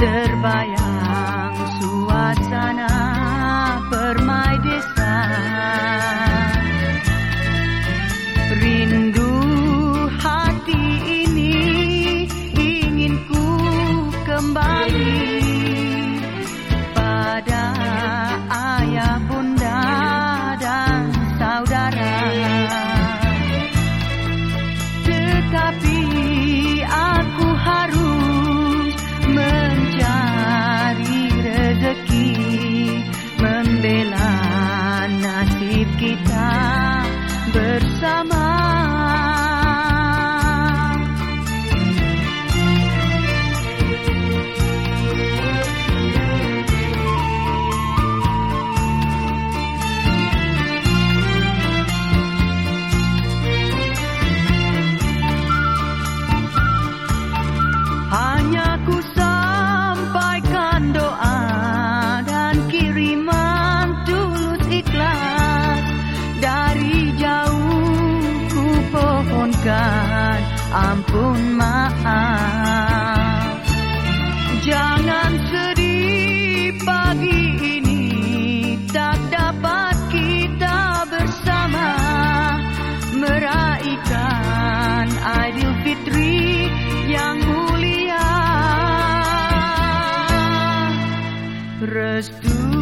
Terbayang suasana permai desa. Rindu hati ini ingin ku kembali pada kita ampun maaf. Jangan sedih pagi ini. Tak dapat kita bersama. Meraihkan Aidil Fitri yang mulia. Restu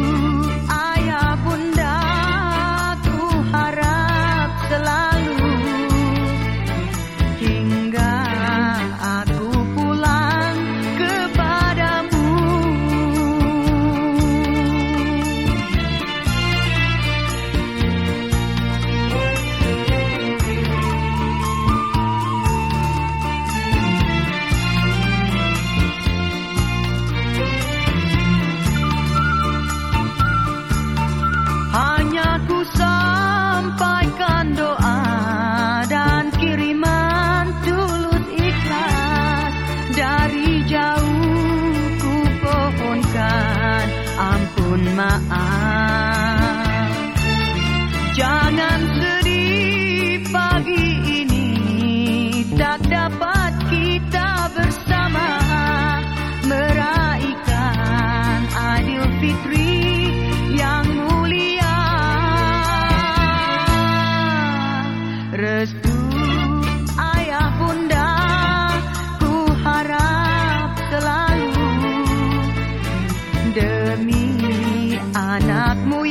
maaf Jangan sedih pagi ini. Tak dapat kita bersama. Meraihkan Adil Fitri yang mulia. Restu ayah bunda ku harap selalu. Demi anak mo.